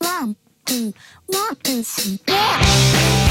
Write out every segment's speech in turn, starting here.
One, two, one, two, three.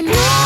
No.